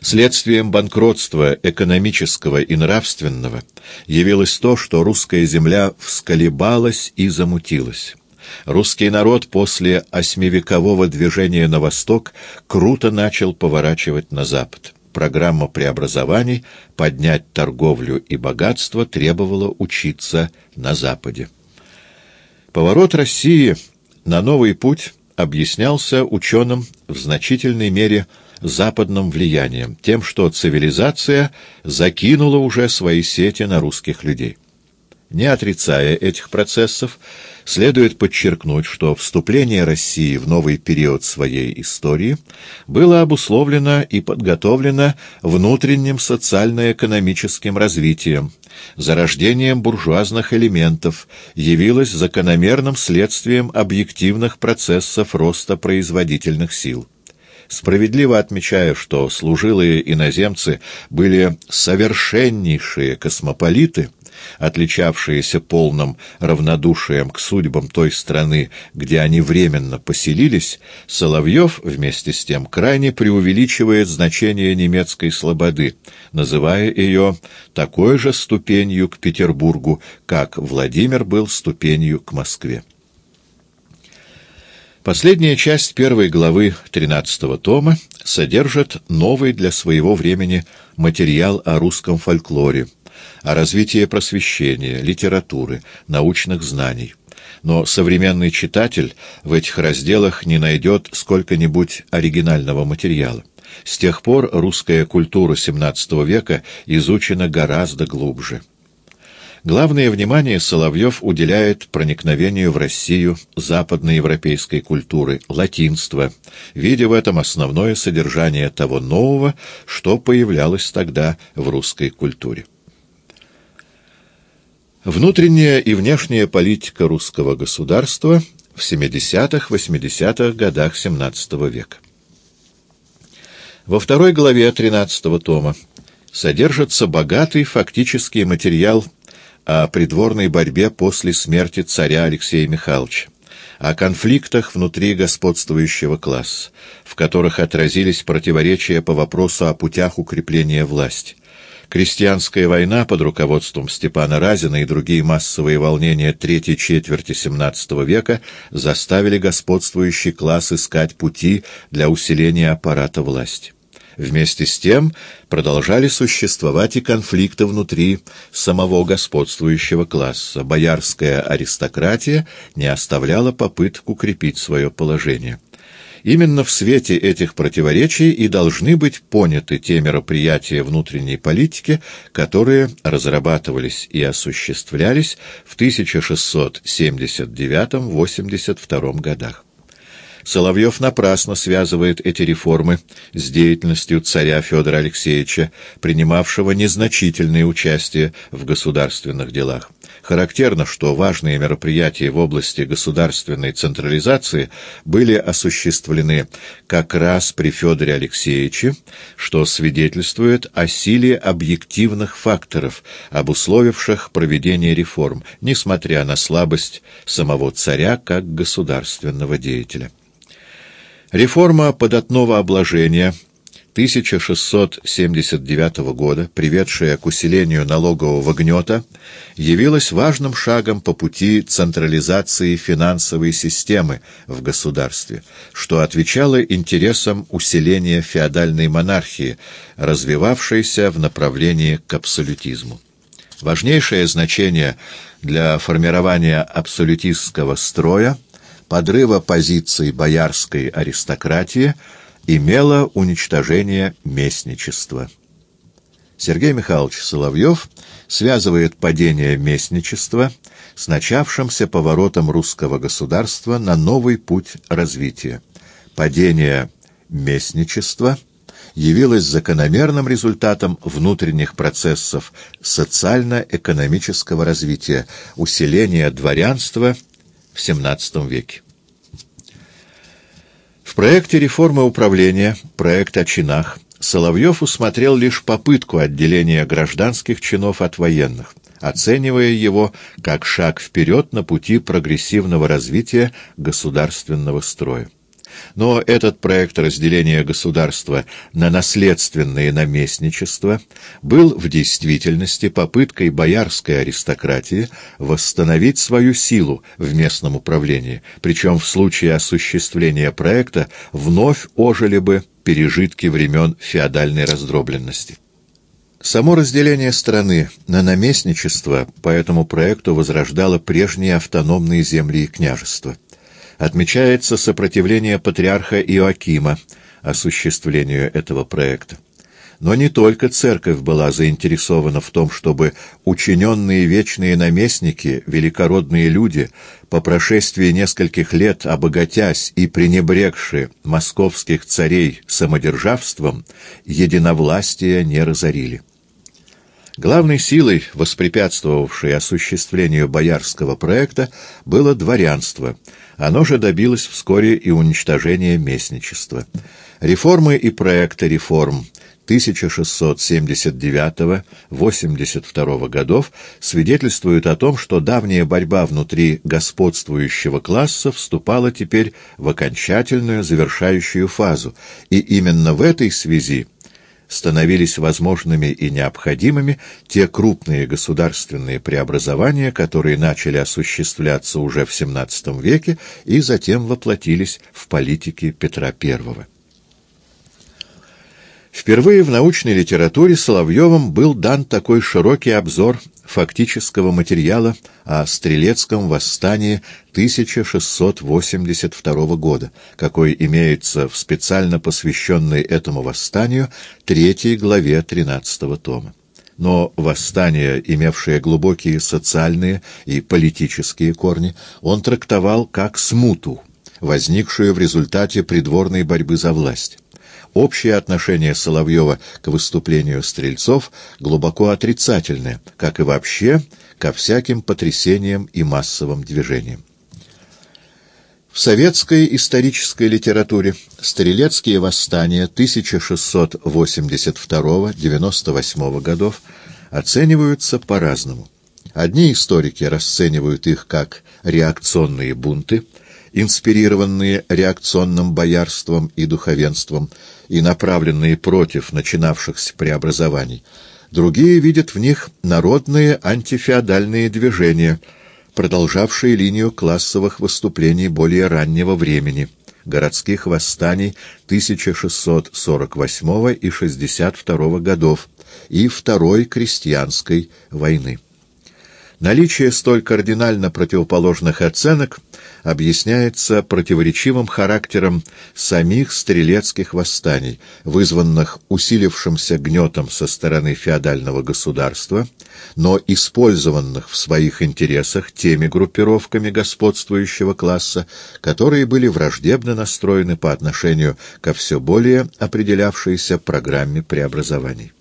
Следствием банкротства экономического и нравственного явилось то, что русская земля всколебалась и замутилась. Русский народ после осьмивекового движения на восток круто начал поворачивать на запад. Программа преобразований «Поднять торговлю и богатство» требовала учиться на Западе. Поворот России на новый путь объяснялся ученым в значительной мере западным влиянием, тем, что цивилизация закинула уже свои сети на русских людей. Не отрицая этих процессов, следует подчеркнуть, что вступление России в новый период своей истории было обусловлено и подготовлено внутренним социально-экономическим развитием, зарождением буржуазных элементов, явилось закономерным следствием объективных процессов роста производительных сил справедливо отмечая, что служилые иноземцы были совершеннейшие космополиты, отличавшиеся полным равнодушием к судьбам той страны, где они временно поселились, Соловьев, вместе с тем, крайне преувеличивает значение немецкой слободы, называя ее такой же ступенью к Петербургу, как Владимир был ступенью к Москве. Последняя часть первой главы тринадцатого тома содержит новый для своего времени материал о русском фольклоре, о развитии просвещения, литературы, научных знаний. Но современный читатель в этих разделах не найдет сколько-нибудь оригинального материала. С тех пор русская культура XVII века изучена гораздо глубже. Главное внимание Соловьев уделяет проникновению в Россию западноевропейской культуры, латинства, видя в этом основное содержание того нового, что появлялось тогда в русской культуре. Внутренняя и внешняя политика русского государства в 70-80-х годах XVII века. Во второй главе 13 тома содержится богатый фактический материал о придворной борьбе после смерти царя Алексея Михайловича, о конфликтах внутри господствующего класса, в которых отразились противоречия по вопросу о путях укрепления власти, Крестьянская война под руководством Степана Разина и другие массовые волнения третьей четверти XVII века заставили господствующий класс искать пути для усиления аппарата власти. Вместе с тем продолжали существовать и конфликты внутри самого господствующего класса. Боярская аристократия не оставляла попыток укрепить свое положение. Именно в свете этих противоречий и должны быть поняты те мероприятия внутренней политики, которые разрабатывались и осуществлялись в 1679-82 годах. Соловьев напрасно связывает эти реформы с деятельностью царя Федора Алексеевича, принимавшего незначительное участие в государственных делах. Характерно, что важные мероприятия в области государственной централизации были осуществлены как раз при Федоре Алексеевиче, что свидетельствует о силе объективных факторов, обусловивших проведение реформ, несмотря на слабость самого царя как государственного деятеля. Реформа податного обложения 1679 года, приведшая к усилению налогового гнета, явилась важным шагом по пути централизации финансовой системы в государстве, что отвечало интересам усиления феодальной монархии, развивавшейся в направлении к абсолютизму. Важнейшее значение для формирования абсолютистского строя – подрыва позиций боярской аристократии имело уничтожение местничества. Сергей Михайлович Соловьев связывает падение местничества с начавшимся поворотом русского государства на новый путь развития. Падение местничества явилось закономерным результатом внутренних процессов социально-экономического развития, усиления дворянства – в XVII веке. В проекте реформы управления, проект о чинах, Соловьев усмотрел лишь попытку отделения гражданских чинов от военных, оценивая его как шаг вперед на пути прогрессивного развития государственного строя. Но этот проект разделения государства на наследственное наместничество был в действительности попыткой боярской аристократии восстановить свою силу в местном управлении, причем в случае осуществления проекта вновь ожили бы пережитки времен феодальной раздробленности. Само разделение страны на наместничество по этому проекту возрождало прежние автономные земли и княжества. Отмечается сопротивление патриарха Иоакима осуществлению этого проекта. Но не только церковь была заинтересована в том, чтобы учиненные вечные наместники, великородные люди, по прошествии нескольких лет обогатясь и пренебрегши московских царей самодержавством, единовластие не разорили. Главной силой, воспрепятствовавшей осуществлению боярского проекта, было дворянство. Оно же добилось вскоре и уничтожения местничества. Реформы и проекты реформ 1679-82 годов свидетельствуют о том, что давняя борьба внутри господствующего класса вступала теперь в окончательную завершающую фазу, и именно в этой связи становились возможными и необходимыми те крупные государственные преобразования, которые начали осуществляться уже в XVII веке и затем воплотились в политике Петра I. Впервые в научной литературе Соловьевым был дан такой широкий обзор фактического материала о Стрелецком восстании 1682 года, какой имеется в специально посвященной этому восстанию третьей главе 13 тома. Но восстание, имевшее глубокие социальные и политические корни, он трактовал как смуту, возникшую в результате придворной борьбы за власть. Общее отношение Соловьева к выступлению стрельцов глубоко отрицательное, как и вообще ко всяким потрясениям и массовым движениям. В советской исторической литературе стрелецкие восстания 1682-98 годов оцениваются по-разному. Одни историки расценивают их как реакционные бунты, инспирированные реакционным боярством и духовенством и направленные против начинавшихся преобразований. Другие видят в них народные антифеодальные движения, продолжавшие линию классовых выступлений более раннего времени, городских восстаний 1648 и 62 годов и Второй крестьянской войны. Наличие столь кардинально противоположных оценок объясняется противоречивым характером самих стрелецких восстаний, вызванных усилившимся гнетом со стороны феодального государства, но использованных в своих интересах теми группировками господствующего класса, которые были враждебно настроены по отношению ко все более определявшейся программе преобразований.